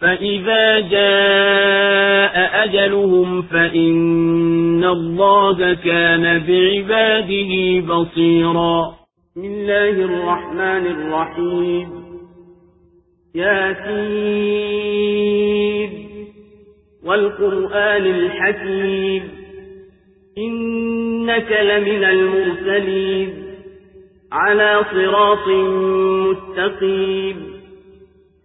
فإذا جاء أجلهم فإن الله كان بعباده بصيرا بسم الله الرحمن الرحيم ياسين والقرآن الحكيم إنك لمن المرسلين على صراط مستقيم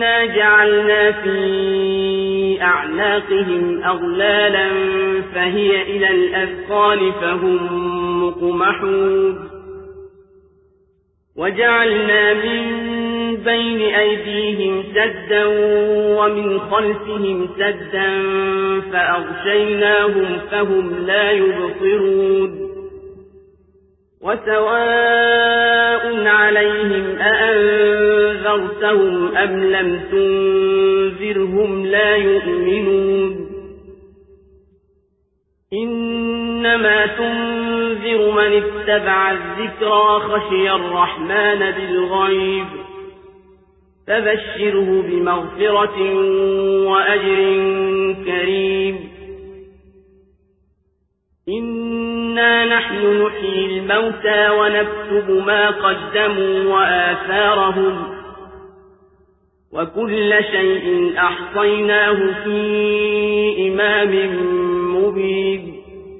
إنا جعلنا في أعناقهم أغلالا فهي إلى الأذقان فهم مقمحون. وجعلنا من بين أيديهم سدا ومن خلفهم سدا فأغشيناهم فهم لا يبصرون. وسواء عليهم أأنذرتهم أم لم تنذرهم لا يؤمنون إنما تنذر من اتبع الذكرى خشي الرحمن بالغيب فبشره بمغفرة وأجر كريم إنا نحن نحيي الموتى ونكتب ما قدموا وآثارهم وكل شيء أحصيناه في إمام مبين.